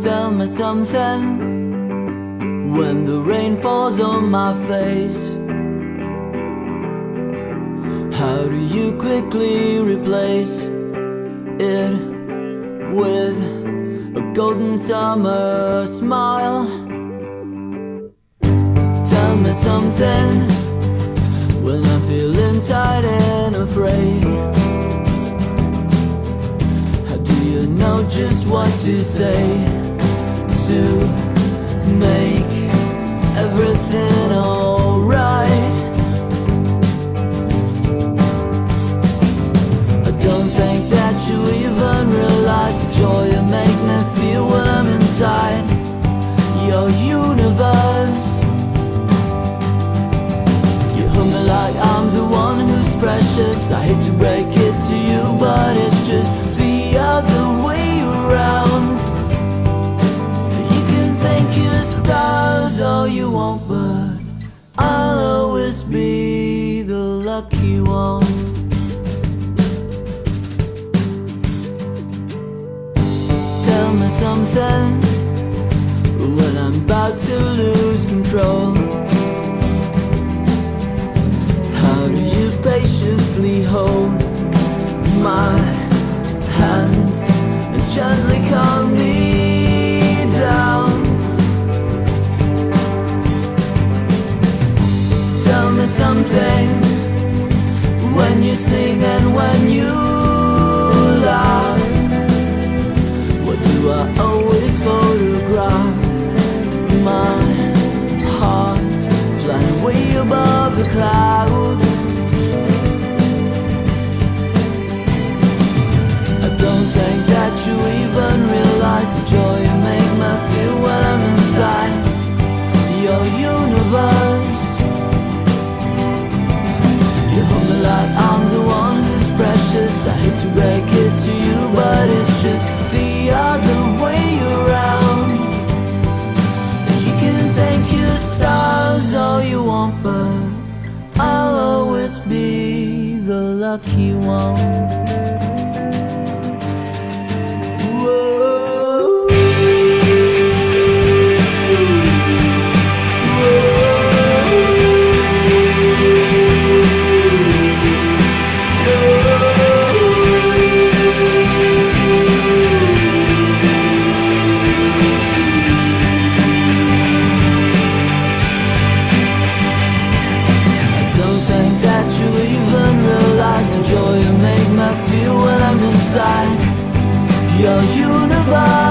Tell me something when the rain falls on my face. How do you quickly replace it with a golden summer smile? Tell me something when I'm feeling tired and afraid. How do you know just what to say to make everything alright? I don't think that you even realize the joy you make me feel when I'm inside your universe. You hug me like I'm the one who's precious. I hate to break it to you, but it's just the other way lucky one. Tell me something when I'm about to lose control. How do you patiently hold my hand and gently calm me down? Tell me something when you sing and when you laugh. What do I always photograph? My heart flying way above the clouds. I hate to break it to you, but it's just the other way around. You can thank your stars all you want, but I'll always be the lucky one. inside your universe.